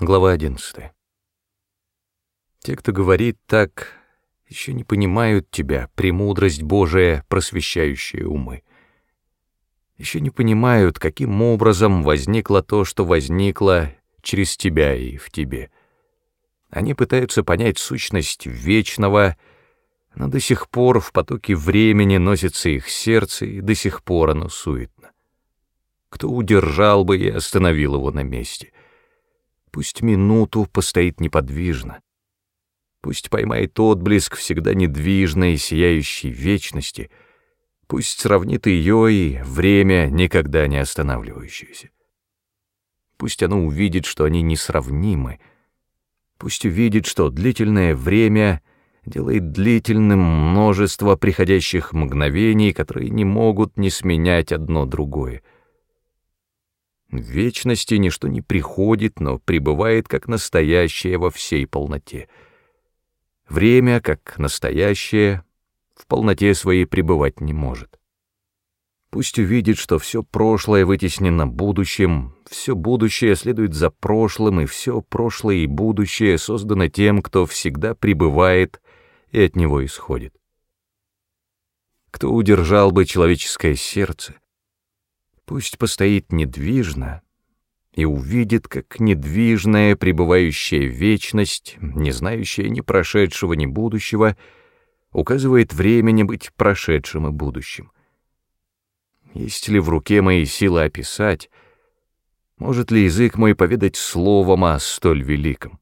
Глава 11. Те, кто говорит так, еще не понимают тебя, премудрость Божия, просвещающая умы. Еще не понимают, каким образом возникло то, что возникло через тебя и в тебе. Они пытаются понять сущность вечного, но до сих пор в потоке времени носится их сердце, и до сих пор оно суетно. Кто удержал бы и остановил его на месте — Пусть минуту постоит неподвижно. Пусть поймает отблеск всегда недвижной, сияющей вечности. Пусть сравнит ее и время, никогда не останавливающееся. Пусть оно увидит, что они несравнимы. Пусть увидит, что длительное время делает длительным множество приходящих мгновений, которые не могут не сменять одно другое — в вечности ничто не приходит, но пребывает как настоящее во всей полноте. Время, как настоящее, в полноте своей пребывать не может. Пусть увидит, что все прошлое вытеснено будущим, все будущее следует за прошлым, и все прошлое и будущее создано тем, кто всегда пребывает и от него исходит. Кто удержал бы человеческое сердце, Пусть постоит недвижно и увидит, как недвижная пребывающая вечность, не знающая ни прошедшего, ни будущего, указывает времени быть прошедшим и будущим. Есть ли в руке моей силы описать, может ли язык мой поведать словом о столь великом?